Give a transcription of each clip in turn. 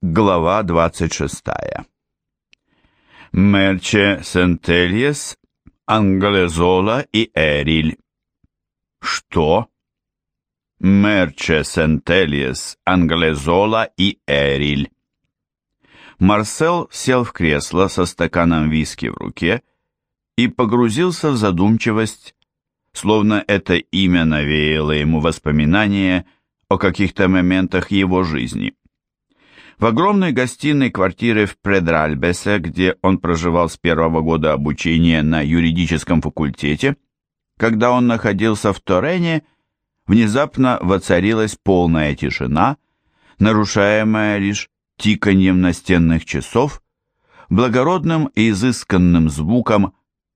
Глава 26. Мерче Сентельес, Англезола и Эриль. Что? Мерче Сентельес, Англезола и Эриль. Марсел сел в кресло со стаканом виски в руке и погрузился в задумчивость, словно это имя навеяло ему воспоминания о каких-то моментах его жизни. В огромной гостиной квартиры в Предральбесе, где он проживал с первого года обучения на юридическом факультете, когда он находился в Торене, внезапно воцарилась полная тишина, нарушаемая лишь тиканьем настенных часов, благородным и изысканным звуком,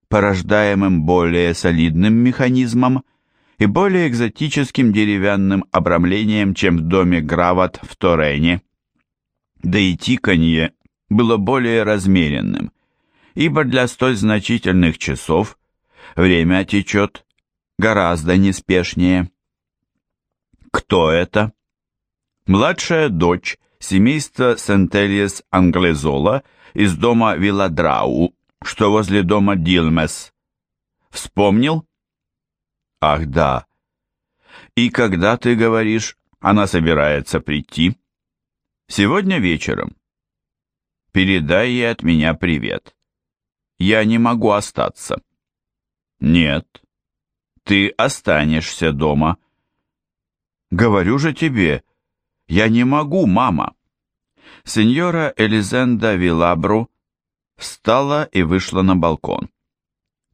порождаемым более солидным механизмом и более экзотическим деревянным обрамлением, чем в доме Грават в Торене да и тиканье было более размеренным, ибо для столь значительных часов время течет гораздо неспешнее. Кто это? Младшая дочь семейства Сентельес Англезола из дома Виладрау, что возле дома Дилмес. Вспомнил? Ах, да. И когда ты говоришь, она собирается прийти? Сегодня вечером. Передай ей от меня привет. Я не могу остаться. Нет. Ты останешься дома. Говорю же тебе, я не могу, мама. Сеньора Элизенда Вилабру встала и вышла на балкон.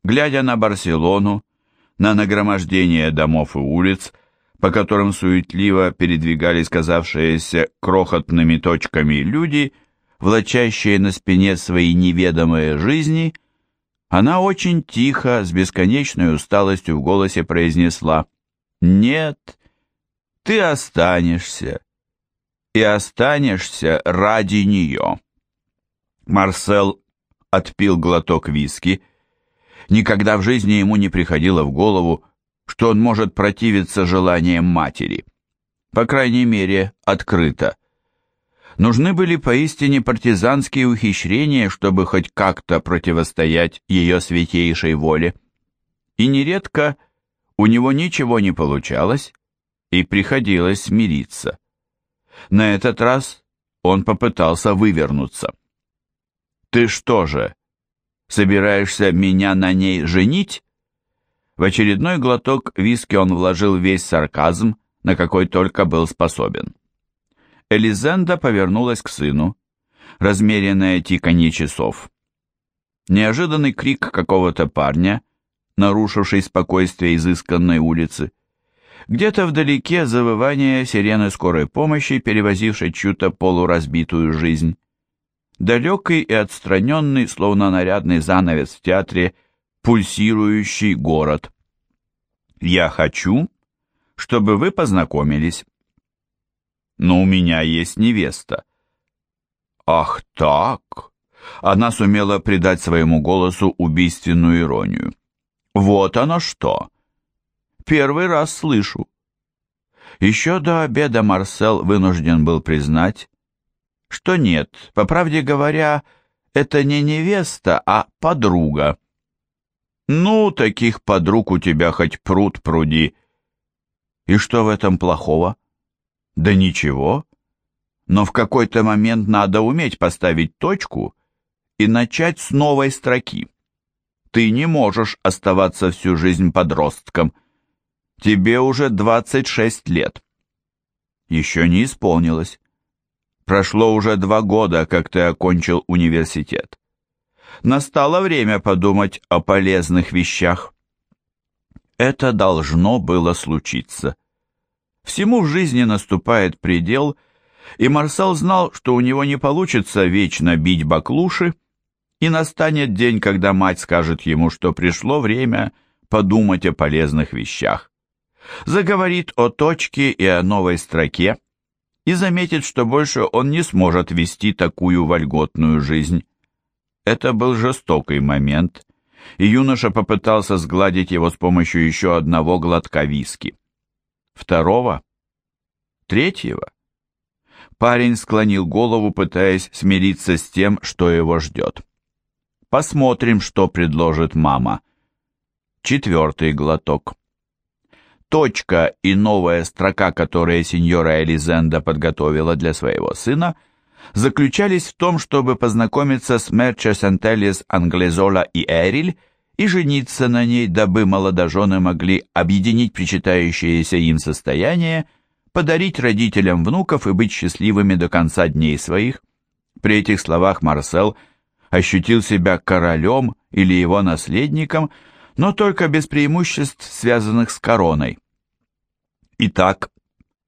Глядя на Барселону, на нагромождение домов и улиц, по которым суетливо передвигались казавшиеся крохотными точками люди, влачащие на спине свои неведомые жизни, она очень тихо, с бесконечной усталостью в голосе произнесла «Нет, ты останешься, и останешься ради нее». Марсел отпил глоток виски. Никогда в жизни ему не приходило в голову, что он может противиться желаниям матери. По крайней мере, открыто. Нужны были поистине партизанские ухищрения, чтобы хоть как-то противостоять ее святейшей воле. И нередко у него ничего не получалось, и приходилось смириться. На этот раз он попытался вывернуться. «Ты что же, собираешься меня на ней женить?» В очередной глоток виски он вложил весь сарказм, на какой только был способен. Элизенда повернулась к сыну. Размеренное тиканье часов. Неожиданный крик какого-то парня, нарушивший спокойствие изысканной улицы. Где-то вдалеке завывание сирены скорой помощи, перевозившей чью-то полуразбитую жизнь. Далекий и отстраненный, словно нарядный занавес в театре, пульсирующий город. Я хочу, чтобы вы познакомились. Но у меня есть невеста. Ах так! Она сумела придать своему голосу убийственную иронию. Вот оно что! Первый раз слышу. Еще до обеда Марсел вынужден был признать, что нет, по правде говоря, это не невеста, а подруга. Ну, таких подруг у тебя хоть пруд пруди. И что в этом плохого? Да ничего. Но в какой-то момент надо уметь поставить точку и начать с новой строки. Ты не можешь оставаться всю жизнь подростком. Тебе уже 26 лет. Еще не исполнилось. Прошло уже два года, как ты окончил университет настало время подумать о полезных вещах. Это должно было случиться. Всему в жизни наступает предел, и Марсел знал, что у него не получится вечно бить баклуши, и настанет день, когда мать скажет ему, что пришло время подумать о полезных вещах. Заговорит о точке и о новой строке, и заметит, что больше он не сможет вести такую вольготную жизнь. Это был жестокий момент, и юноша попытался сгладить его с помощью еще одного глотка виски. Второго? Третьего? Парень склонил голову, пытаясь смириться с тем, что его ждет. Посмотрим, что предложит мама. Четвертый глоток. Точка и новая строка, которые сеньора Элизенда подготовила для своего сына, заключались в том, чтобы познакомиться с Мерча Сентелис Англезола и Эриль и жениться на ней, дабы молодожены могли объединить причитающееся им состояние, подарить родителям внуков и быть счастливыми до конца дней своих. При этих словах Марсел ощутил себя королем или его наследником – но только без преимуществ, связанных с короной. Итак,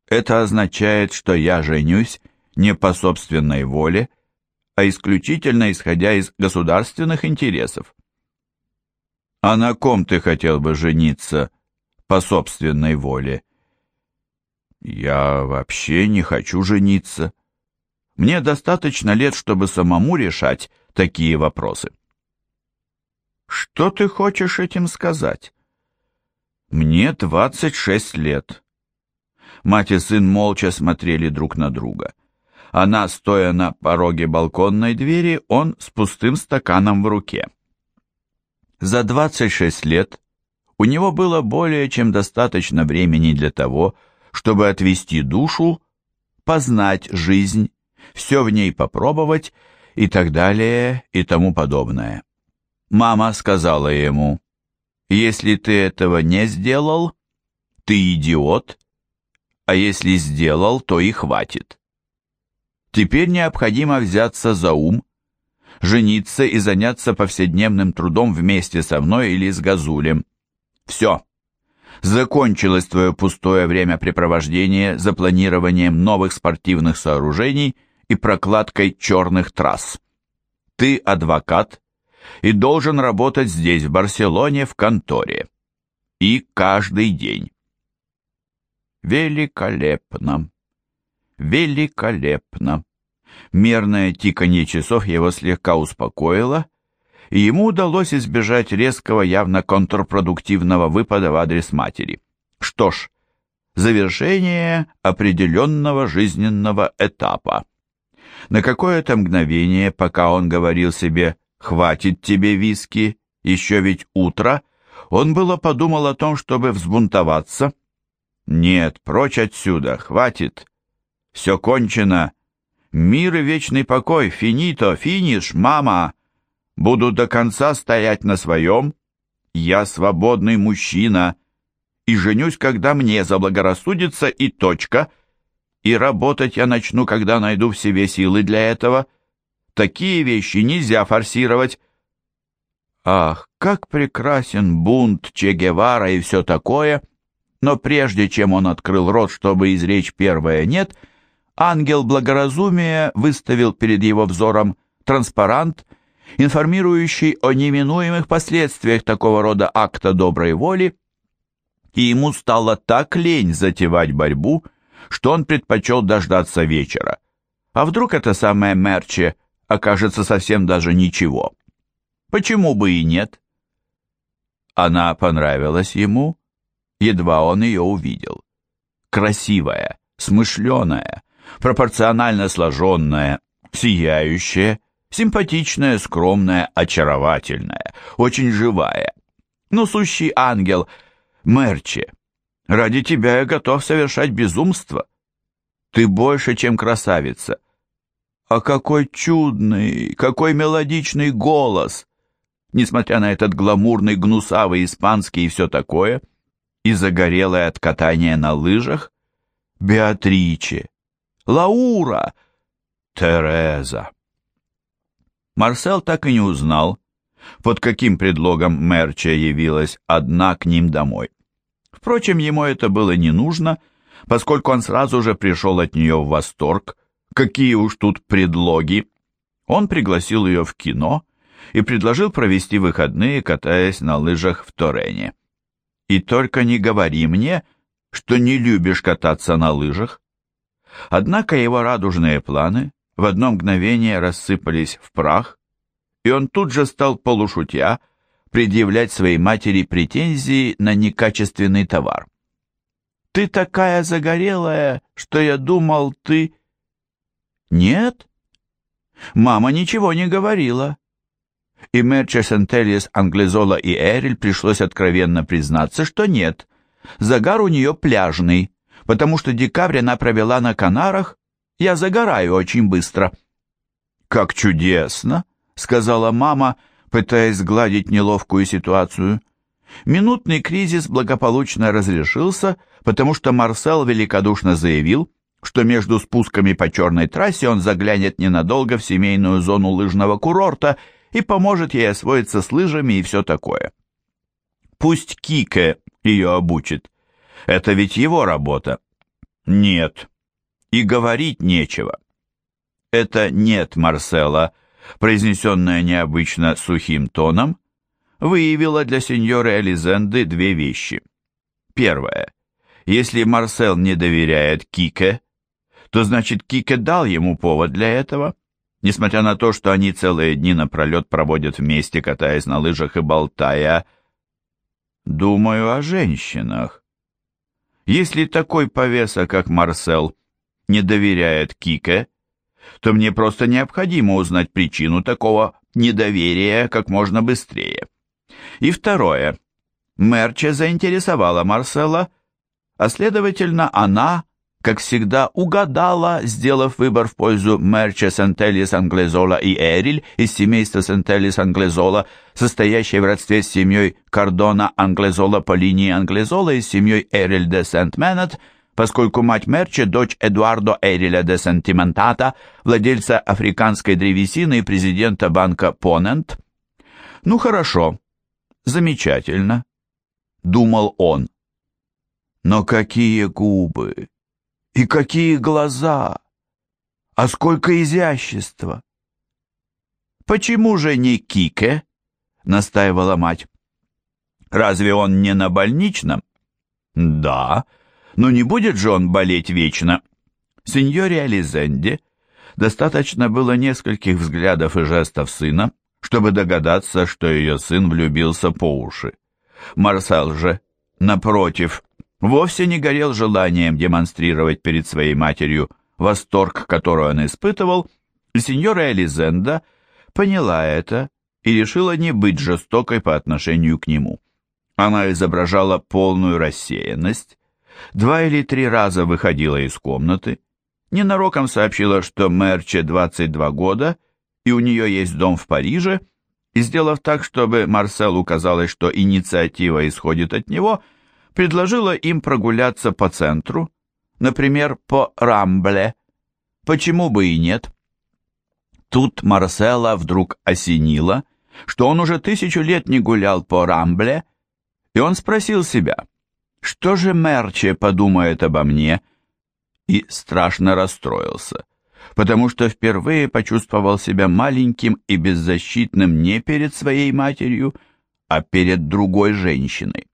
это означает, что я женюсь не по собственной воле, а исключительно исходя из государственных интересов. А на ком ты хотел бы жениться по собственной воле? Я вообще не хочу жениться. Мне достаточно лет, чтобы самому решать такие вопросы. Что ты хочешь этим сказать? Мне двадцать шесть лет. Мать и сын молча смотрели друг на друга. Она, стоя на пороге балконной двери, он с пустым стаканом в руке. За двадцать шесть лет у него было более чем достаточно времени для того, чтобы отвести душу, познать жизнь, все в ней попробовать и так далее и тому подобное. Мама сказала ему, «Если ты этого не сделал, ты идиот, а если сделал, то и хватит. Теперь необходимо взяться за ум, жениться и заняться повседневным трудом вместе со мной или с Газулем. Все. Закончилось твое пустое времяпрепровождение за планированием новых спортивных сооружений и прокладкой черных трасс. Ты адвокат, и должен работать здесь, в Барселоне, в конторе. И каждый день. Великолепно. Великолепно. Мерное тиканье часов его слегка успокоило, и ему удалось избежать резкого, явно контрпродуктивного выпада в адрес матери. Что ж, завершение определенного жизненного этапа. На какое-то мгновение, пока он говорил себе «Хватит тебе виски, еще ведь утро», он было подумал о том, чтобы взбунтоваться. «Нет, прочь отсюда, хватит. Все кончено. Мир и вечный покой, финито, финиш, мама. Буду до конца стоять на своем. Я свободный мужчина. И женюсь, когда мне заблагорассудится, и точка. И работать я начну, когда найду в себе силы для этого». Такие вещи нельзя форсировать. Ах, как прекрасен бунт Че Гевара и все такое! Но прежде чем он открыл рот, чтобы изречь первое «нет», ангел благоразумия выставил перед его взором транспарант, информирующий о неминуемых последствиях такого рода акта доброй воли, и ему стало так лень затевать борьбу, что он предпочел дождаться вечера. А вдруг это самое Мерче окажется совсем даже ничего. Почему бы и нет? Она понравилась ему, едва он ее увидел. Красивая, смышленая, пропорционально сложенная, сияющая, симпатичная, скромная, очаровательная, очень живая. Ну, сущий ангел, Мерче, ради тебя я готов совершать безумство. Ты больше, чем красавица. А какой чудный, какой мелодичный голос! Несмотря на этот гламурный, гнусавый испанский и все такое, и загорелое от катания на лыжах, Беатриче, Лаура, Тереза. Марсел так и не узнал, под каким предлогом Мерча явилась одна к ним домой. Впрочем, ему это было не нужно, поскольку он сразу же пришел от нее в восторг, Какие уж тут предлоги. Он пригласил ее в кино и предложил провести выходные, катаясь на лыжах в Торене. И только не говори мне, что не любишь кататься на лыжах. Однако его радужные планы в одно мгновение рассыпались в прах, и он тут же стал полушутя предъявлять своей матери претензии на некачественный товар. «Ты такая загорелая, что я думал, ты...» Нет. Мама ничего не говорила. И Мерче Сентельес, Англезола и Эриль пришлось откровенно признаться, что нет. Загар у нее пляжный, потому что декабрь она провела на Канарах. Я загораю очень быстро. «Как чудесно!» — сказала мама, пытаясь сгладить неловкую ситуацию. Минутный кризис благополучно разрешился, потому что Марсел великодушно заявил, что между спусками по черной трассе он заглянет ненадолго в семейную зону лыжного курорта и поможет ей освоиться с лыжами и все такое. Пусть Кике ее обучит. Это ведь его работа. Нет. И говорить нечего. Это «нет» Марсела, произнесенное необычно сухим тоном, выявила для сеньоры Элизенды две вещи. Первое. Если Марсел не доверяет Кике, то значит Кике дал ему повод для этого, несмотря на то, что они целые дни напролет проводят вместе, катаясь на лыжах и болтая. Думаю о женщинах. Если такой повеса, как Марсел, не доверяет Кике, то мне просто необходимо узнать причину такого недоверия как можно быстрее. И второе. Мерча заинтересовала Марсела, а следовательно, она, как всегда, угадала, сделав выбор в пользу Мерча Сентелис Англезола и Эриль из семейства Сентелис Англезола, состоящей в родстве с семьей Кардона Англезола по линии Англезола и с семьей Эриль де Сент-Менет, поскольку мать Мерча – дочь Эдуардо Эриля де Сентиментата, владельца африканской древесины и президента банка Понент. Ну хорошо, замечательно, думал он. Но какие губы! И какие глаза! А сколько изящества! Почему же не Кике? настаивала мать. Разве он не на больничном? Да, но не будет же он болеть вечно. Сеньоре Ализенде достаточно было нескольких взглядов и жестов сына, чтобы догадаться, что ее сын влюбился по уши. Марсел же, напротив, вовсе не горел желанием демонстрировать перед своей матерью восторг, который он испытывал, сеньора Элизенда поняла это и решила не быть жестокой по отношению к нему. Она изображала полную рассеянность, два или три раза выходила из комнаты, ненароком сообщила, что Мерче 22 года — и у нее есть дом в Париже, и, сделав так, чтобы Марселу казалось, что инициатива исходит от него, предложила им прогуляться по центру, например, по Рамбле. Почему бы и нет? Тут Марсела вдруг осенило, что он уже тысячу лет не гулял по Рамбле, и он спросил себя, что же Мерче подумает обо мне, и страшно расстроился потому что впервые почувствовал себя маленьким и беззащитным не перед своей матерью, а перед другой женщиной.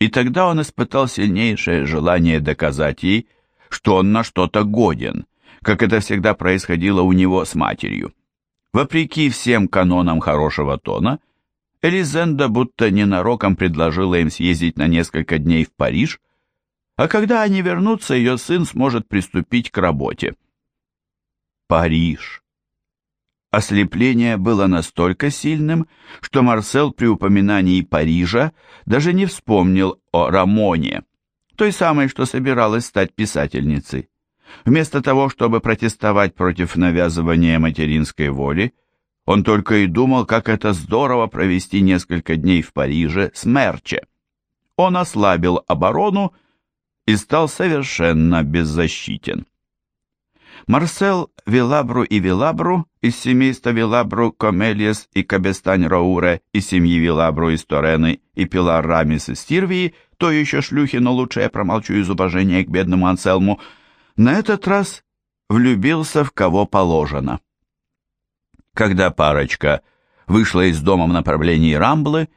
И тогда он испытал сильнейшее желание доказать ей, что он на что-то годен, как это всегда происходило у него с матерью. Вопреки всем канонам хорошего тона, Элизенда будто ненароком предложила им съездить на несколько дней в Париж, а когда они вернутся, ее сын сможет приступить к работе. Париж. Ослепление было настолько сильным, что Марсел при упоминании Парижа даже не вспомнил о Рамоне, той самой, что собиралась стать писательницей. Вместо того, чтобы протестовать против навязывания материнской воли, он только и думал, как это здорово провести несколько дней в Париже с Мерче. Он ослабил оборону и стал совершенно беззащитен. Марсел Вилабру и Вилабру из семейства Вилабру Комелиес и Кабестань Рауре из семьи Вилабру из Торены и Пилар Рамис из Стирвии, то еще шлюхи, но лучше я промолчу из уважения к бедному Анселму, на этот раз влюбился в кого положено. Когда парочка вышла из дома в направлении Рамблы,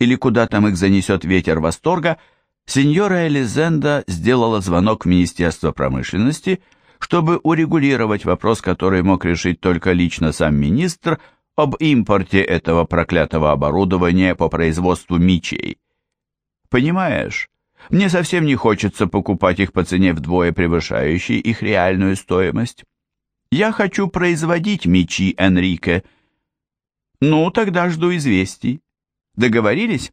или куда там их занесет ветер восторга, сеньора Элизенда сделала звонок в Министерство промышленности – чтобы урегулировать вопрос, который мог решить только лично сам министр, об импорте этого проклятого оборудования по производству мечей. Понимаешь, мне совсем не хочется покупать их по цене вдвое превышающей их реальную стоимость. Я хочу производить мечи, Энрике. Ну, тогда жду известий. Договорились?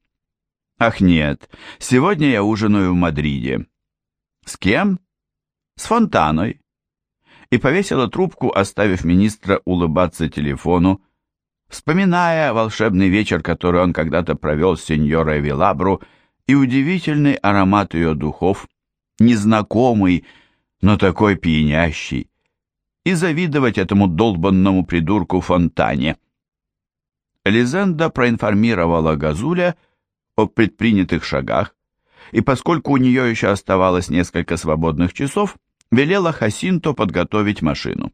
Ах, нет, сегодня я ужинаю в Мадриде. С кем? С Фонтаной. И повесила трубку, оставив министра улыбаться телефону, вспоминая волшебный вечер, который он когда-то провел с сеньорой Вилабру, и удивительный аромат ее духов, незнакомый, но такой пьянящий, и завидовать этому долбанному придурку Фонтане. Лизенда проинформировала Газуля о предпринятых шагах, и поскольку у нее еще оставалось несколько свободных часов, велела Хасинто подготовить машину.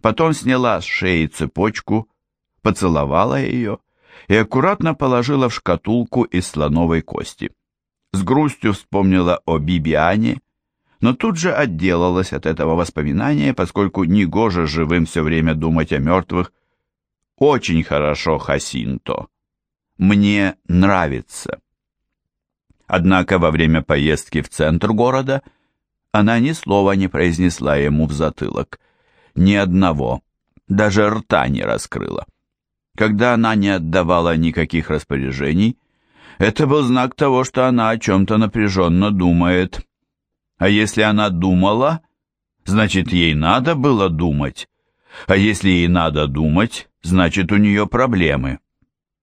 Потом сняла с шеи цепочку, поцеловала ее и аккуратно положила в шкатулку из слоновой кости. С грустью вспомнила о Бибиане, но тут же отделалась от этого воспоминания, поскольку негоже живым все время думать о мертвых. Очень хорошо, Хасинто. Мне нравится. Однако во время поездки в центр города она ни слова не произнесла ему в затылок. Ни одного, даже рта не раскрыла. Когда она не отдавала никаких распоряжений, это был знак того, что она о чем-то напряженно думает. А если она думала, значит, ей надо было думать. А если ей надо думать, значит, у нее проблемы.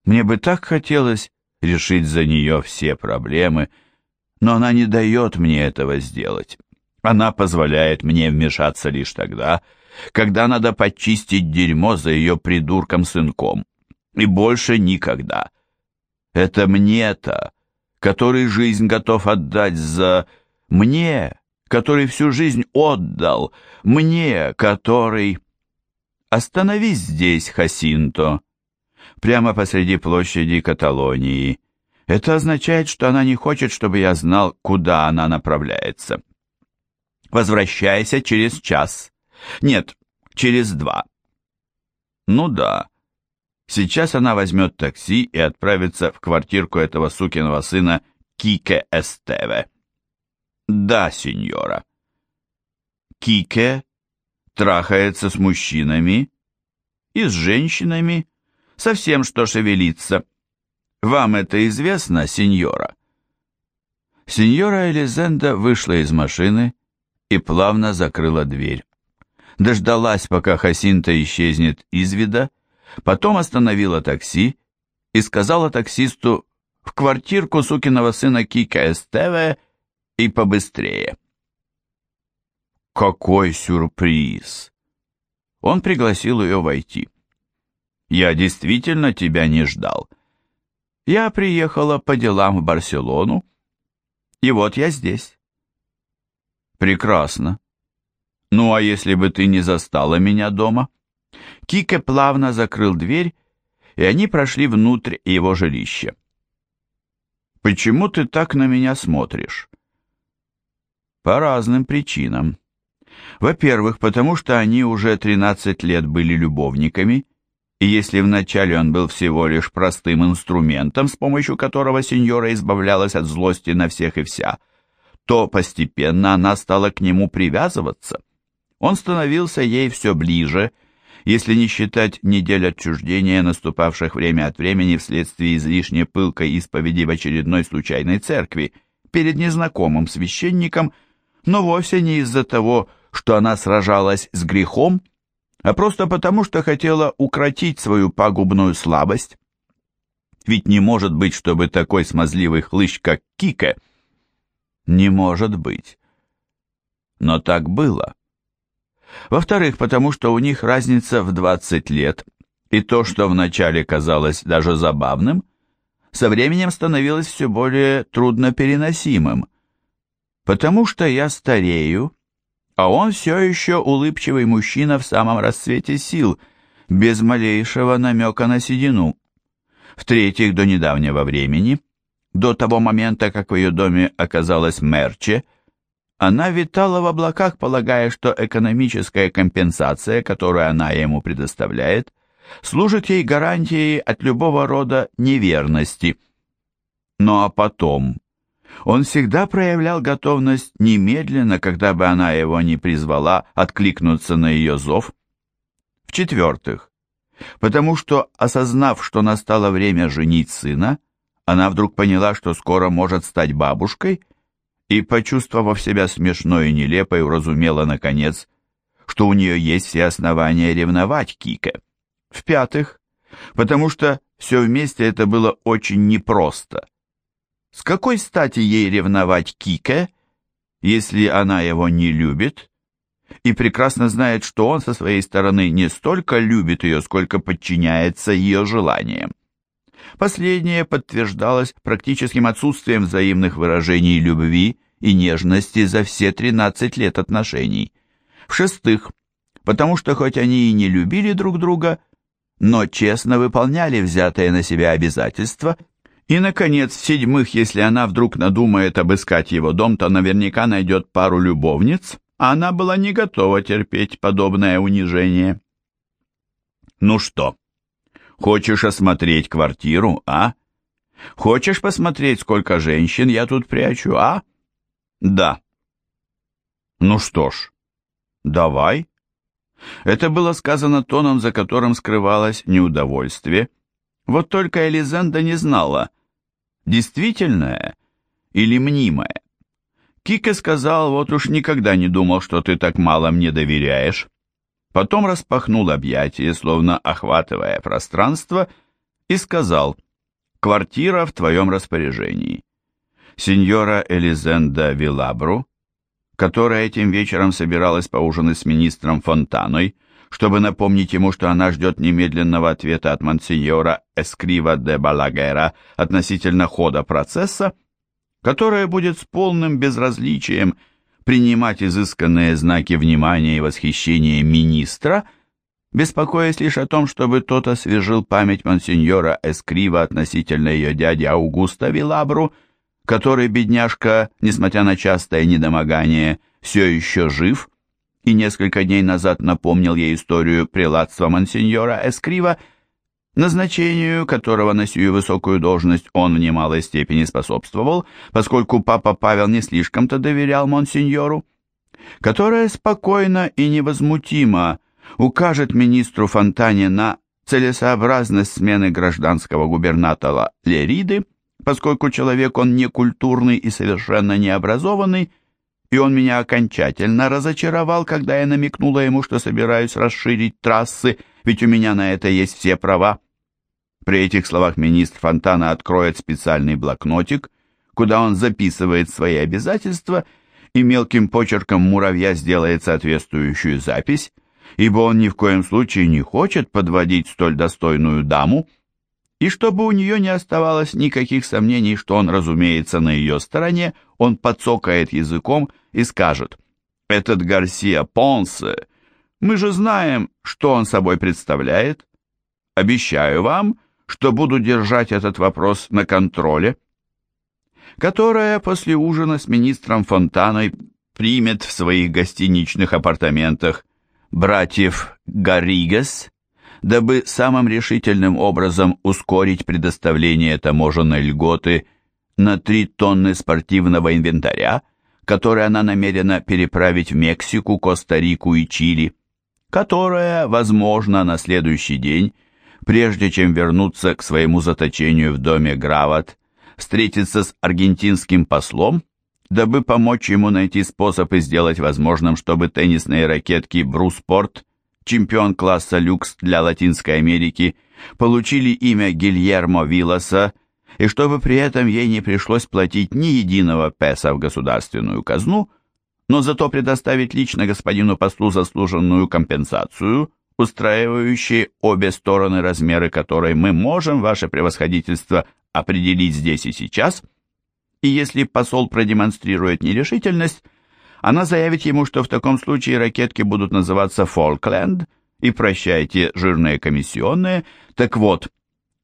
Мне бы так хотелось решить за нее все проблемы, но она не дает мне этого сделать. Она позволяет мне вмешаться лишь тогда, когда надо почистить дерьмо за ее придурком-сынком. И больше никогда. Это мне-то, который жизнь готов отдать за... Мне, который всю жизнь отдал. Мне, который... Остановись здесь, Хасинто прямо посреди площади Каталонии. Это означает, что она не хочет, чтобы я знал, куда она направляется. Возвращайся через час. Нет, через два. Ну да. Сейчас она возьмет такси и отправится в квартирку этого сукиного сына Кике Эстеве. Да, сеньора. Кике трахается с мужчинами и с женщинами, совсем что шевелится. Вам это известно, сеньора?» Сеньора Элизенда вышла из машины и плавно закрыла дверь. Дождалась, пока Хасинта исчезнет из вида, потом остановила такси и сказала таксисту в квартирку сукиного сына Кика Эстеве и побыстрее. Какой сюрприз! Он пригласил ее войти. Я действительно тебя не ждал. Я приехала по делам в Барселону, и вот я здесь. Прекрасно. Ну а если бы ты не застала меня дома? Кике плавно закрыл дверь, и они прошли внутрь его жилища. Почему ты так на меня смотришь? По разным причинам. Во-первых, потому что они уже 13 лет были любовниками, и если вначале он был всего лишь простым инструментом, с помощью которого сеньора избавлялась от злости на всех и вся, то постепенно она стала к нему привязываться. Он становился ей все ближе, если не считать недель отчуждения, наступавших время от времени вследствие излишне пылкой исповеди в очередной случайной церкви, перед незнакомым священником, но вовсе не из-за того, что она сражалась с грехом, а просто потому, что хотела укротить свою пагубную слабость. Ведь не может быть, чтобы такой смазливый хлыщ, как Кика... Не может быть. Но так было. Во-вторых, потому что у них разница в 20 лет, и то, что вначале казалось даже забавным, со временем становилось все более труднопереносимым. Потому что я старею, а он все еще улыбчивый мужчина в самом расцвете сил, без малейшего намека на седину. В-третьих, до недавнего времени, до того момента, как в ее доме оказалась Мерче, она витала в облаках, полагая, что экономическая компенсация, которую она ему предоставляет, служит ей гарантией от любого рода неверности. Ну а потом, он всегда проявлял готовность немедленно, когда бы она его не призвала, откликнуться на ее зов – В-четвертых, потому что, осознав, что настало время женить сына, она вдруг поняла, что скоро может стать бабушкой, и, почувствовав себя смешной и нелепой, уразумела, наконец, что у нее есть все основания ревновать Кике. В-пятых, потому что все вместе это было очень непросто. С какой стати ей ревновать Кике, если она его не любит, и прекрасно знает, что он со своей стороны не столько любит ее, сколько подчиняется ее желаниям. Последнее подтверждалось практическим отсутствием взаимных выражений любви и нежности за все 13 лет отношений. В-шестых, потому что хоть они и не любили друг друга, но честно выполняли взятые на себя обязательства. И, наконец, в-седьмых, если она вдруг надумает обыскать его дом, то наверняка найдет пару любовниц, а она была не готова терпеть подобное унижение. «Ну что, хочешь осмотреть квартиру, а? Хочешь посмотреть, сколько женщин я тут прячу, а?» «Да». «Ну что ж, давай». Это было сказано тоном, за которым скрывалось неудовольствие. Вот только Элизенда не знала, действительное или мнимое. Кика сказал, вот уж никогда не думал, что ты так мало мне доверяешь. Потом распахнул объятия, словно охватывая пространство, и сказал, квартира в твоем распоряжении. Сеньора Элизенда Вилабру, которая этим вечером собиралась поужинать с министром Фонтаной, чтобы напомнить ему, что она ждет немедленного ответа от монсеньора Эскрива де Балагера относительно хода процесса, которая будет с полным безразличием принимать изысканные знаки внимания и восхищения министра, беспокоясь лишь о том, чтобы тот освежил память монсеньора Эскрива относительно ее дяди Аугуста Вилабру, который, бедняжка, несмотря на частое недомогание, все еще жив, и несколько дней назад напомнил ей историю прилатства монсеньора Эскрива, назначению которого на сию высокую должность он в немалой степени способствовал, поскольку папа Павел не слишком-то доверял монсеньору, которая спокойно и невозмутимо укажет министру Фонтане на целесообразность смены гражданского губернатора Лериды, поскольку человек он некультурный и совершенно необразованный, и он меня окончательно разочаровал, когда я намекнула ему, что собираюсь расширить трассы, ведь у меня на это есть все права. При этих словах министр Фонтана откроет специальный блокнотик, куда он записывает свои обязательства, и мелким почерком муравья сделает соответствующую запись, ибо он ни в коем случае не хочет подводить столь достойную даму, и чтобы у нее не оставалось никаких сомнений, что он, разумеется, на ее стороне, он подсокает языком и скажет, «Этот Гарсия Понсе, мы же знаем, что он собой представляет. Обещаю вам, что буду держать этот вопрос на контроле, которая после ужина с министром Фонтаной примет в своих гостиничных апартаментах братьев Гарригас, дабы самым решительным образом ускорить предоставление таможенной льготы на 3 тонны спортивного инвентаря, который она намерена переправить в Мексику, Коста-Рику и Чили, которая, возможно, на следующий день прежде чем вернуться к своему заточению в доме Грават, встретиться с аргентинским послом, дабы помочь ему найти способ и сделать возможным, чтобы теннисные ракетки Бруспорт, чемпион класса люкс для Латинской Америки, получили имя Гильермо Вилласа, и чтобы при этом ей не пришлось платить ни единого песа в государственную казну, но зато предоставить лично господину послу заслуженную компенсацию – устраивающие обе стороны, размеры которой мы можем, ваше превосходительство, определить здесь и сейчас, и если посол продемонстрирует нерешительность, она заявит ему, что в таком случае ракетки будут называться «Фолкленд», и прощайте жирные комиссионные. Так вот,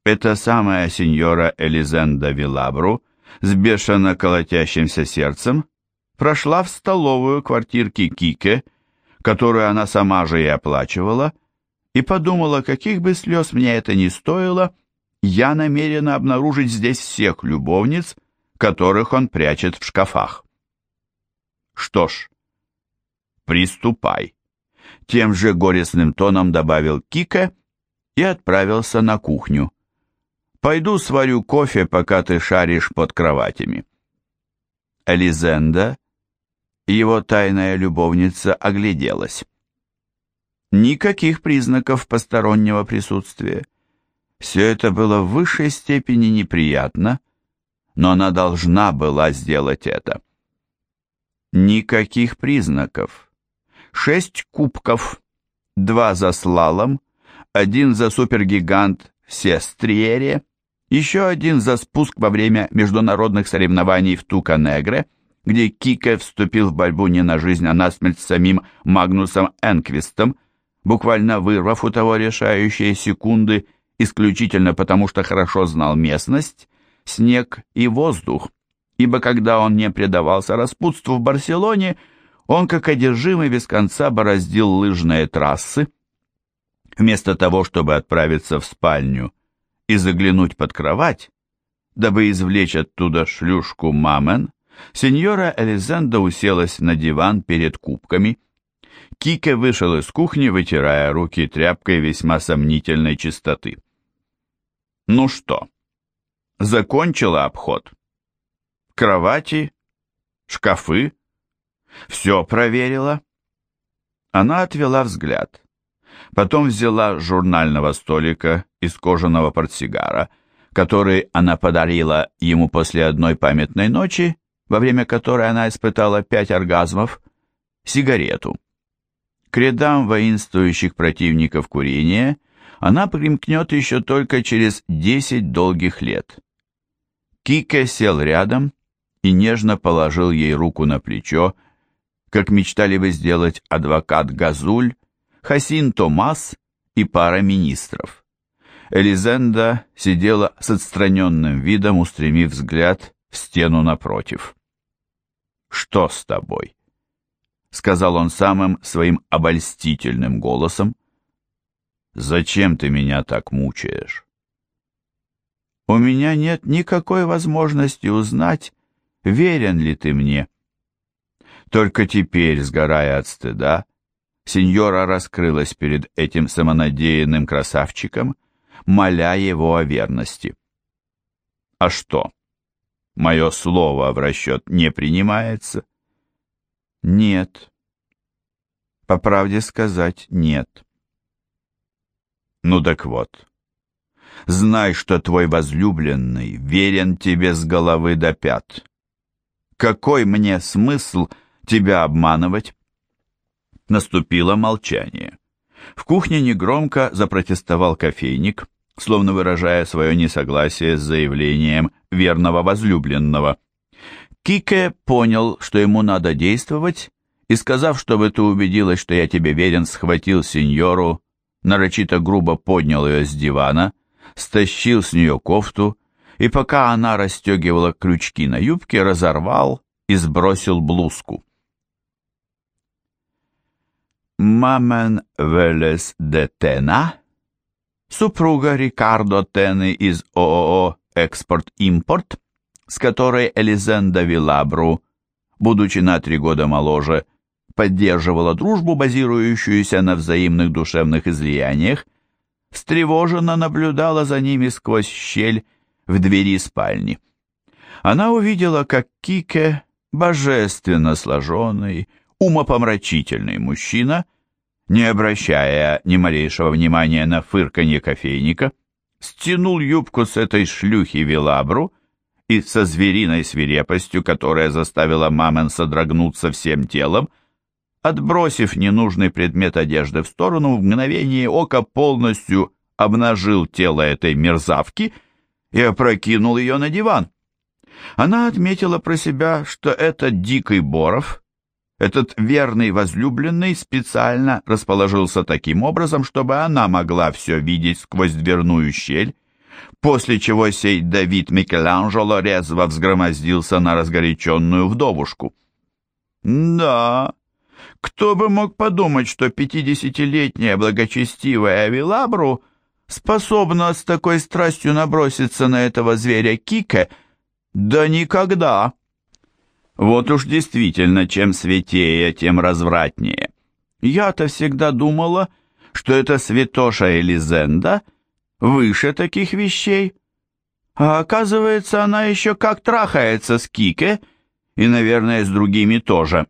эта самая сеньора Элизенда Вилабру с бешено колотящимся сердцем прошла в столовую квартирки Кике, которую она сама же и оплачивала, и подумала, каких бы слез мне это ни стоило, я намерена обнаружить здесь всех любовниц, которых он прячет в шкафах. Что ж, приступай. Тем же горестным тоном добавил Кика и отправился на кухню. «Пойду сварю кофе, пока ты шаришь под кроватями». Элизенда, его тайная любовница, огляделась. Никаких признаков постороннего присутствия. Все это было в высшей степени неприятно, но она должна была сделать это. Никаких признаков. Шесть кубков, два за слалом, один за супергигант в Сестриере, еще один за спуск во время международных соревнований в Тука-Негре, где Кике вступил в борьбу не на жизнь, а на смерть с самим Магнусом Энквистом, буквально вырвав у того решающие секунды исключительно потому, что хорошо знал местность, снег и воздух, ибо когда он не предавался распутству в Барселоне, он как одержимый без конца бороздил лыжные трассы. Вместо того, чтобы отправиться в спальню и заглянуть под кровать, дабы извлечь оттуда шлюшку мамен, сеньора Элизенда уселась на диван перед кубками. Кике вышел из кухни, вытирая руки тряпкой весьма сомнительной чистоты. «Ну что?» Закончила обход. Кровати, шкафы. Все проверила. Она отвела взгляд. Потом взяла журнального столика из кожаного портсигара, который она подарила ему после одной памятной ночи, во время которой она испытала пять оргазмов, сигарету. К рядам воинствующих противников курения она примкнет еще только через десять долгих лет. Кике сел рядом и нежно положил ей руку на плечо, как мечтали бы сделать адвокат Газуль, Хасин Томас и пара министров. Элизенда сидела с отстраненным видом, устремив взгляд в стену напротив. «Что с тобой?» — сказал он самым своим обольстительным голосом. «Зачем ты меня так мучаешь?» у меня нет никакой возможности узнать, верен ли ты мне. Только теперь, сгорая от стыда, сеньора раскрылась перед этим самонадеянным красавчиком, моля его о верности. А что? Мое слово в расчет не принимается? Нет. По правде сказать, нет. Ну так вот. Знай, что твой возлюбленный верен тебе с головы до пят. Какой мне смысл тебя обманывать?» Наступило молчание. В кухне негромко запротестовал кофейник, словно выражая свое несогласие с заявлением верного возлюбленного. Кике понял, что ему надо действовать, и, сказав, чтобы ты убедилась, что я тебе верен, схватил сеньору, нарочито грубо поднял ее с дивана, стащил с нее кофту и, пока она расстегивала крючки на юбке, разорвал и сбросил блузку. Мамен Велес де Тена, супруга Рикардо Тены из ООО «Экспорт-импорт», с которой Элизенда Вилабру, будучи на три года моложе, поддерживала дружбу, базирующуюся на взаимных душевных излияниях, встревоженно наблюдала за ними сквозь щель в двери спальни. Она увидела, как Кике, божественно сложенный, умопомрачительный мужчина, не обращая ни малейшего внимания на фырканье кофейника, стянул юбку с этой шлюхи Вилабру и со звериной свирепостью, которая заставила Мамен содрогнуться всем телом, отбросив ненужный предмет одежды в сторону, в мгновение ока полностью обнажил тело этой мерзавки и опрокинул ее на диван. Она отметила про себя, что этот дикий Боров, этот верный возлюбленный, специально расположился таким образом, чтобы она могла все видеть сквозь дверную щель, после чего сей Давид Микеланджело резво взгромоздился на разгоряченную вдовушку. «Да», кто бы мог подумать, что пятидесятилетняя благочестивая Авилабру способна с такой страстью наброситься на этого зверя Кике? Да никогда! Вот уж действительно, чем святее, тем развратнее. Я-то всегда думала, что это святоша Элизенда выше таких вещей. А оказывается, она еще как трахается с Кике и, наверное, с другими тоже.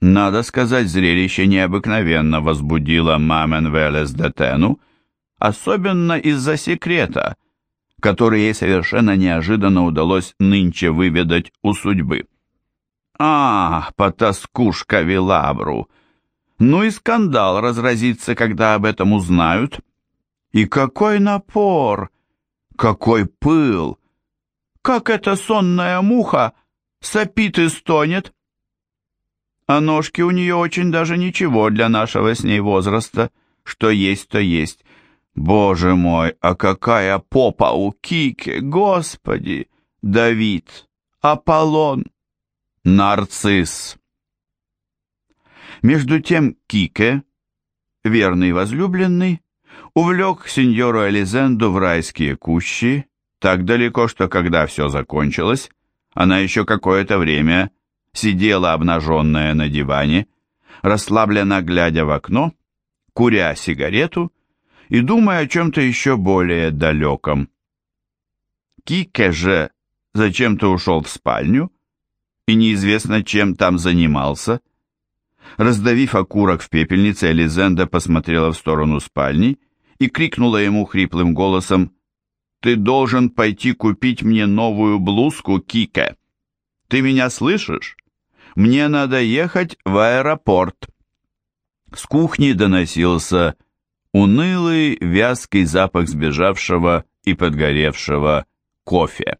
Надо сказать, зрелище необыкновенно возбудило Мамен Велес Детену, особенно из-за секрета, который ей совершенно неожиданно удалось нынче выведать у судьбы. А, потаскушка Вилабру! Ну и скандал разразится, когда об этом узнают. И какой напор! Какой пыл! Как эта сонная муха сопит и стонет! А ножки у нее очень даже ничего для нашего с ней возраста. Что есть, то есть. Боже мой, а какая попа у Кики, господи! Давид, Аполлон, Нарцисс. Между тем Кике, верный возлюбленный, увлек сеньору Элизенду в райские кущи, так далеко, что когда все закончилось, она еще какое-то время сидела обнаженная на диване, расслабленно глядя в окно, куря сигарету и думая о чем-то еще более далеком. Кике же зачем-то ушел в спальню и неизвестно, чем там занимался. Раздавив окурок в пепельнице, Элизенда посмотрела в сторону спальни и крикнула ему хриплым голосом «Ты должен пойти купить мне новую блузку, Кике! Ты меня слышишь? Мне надо ехать в аэропорт!» С кухни доносился унылый, вязкий запах сбежавшего и подгоревшего кофе.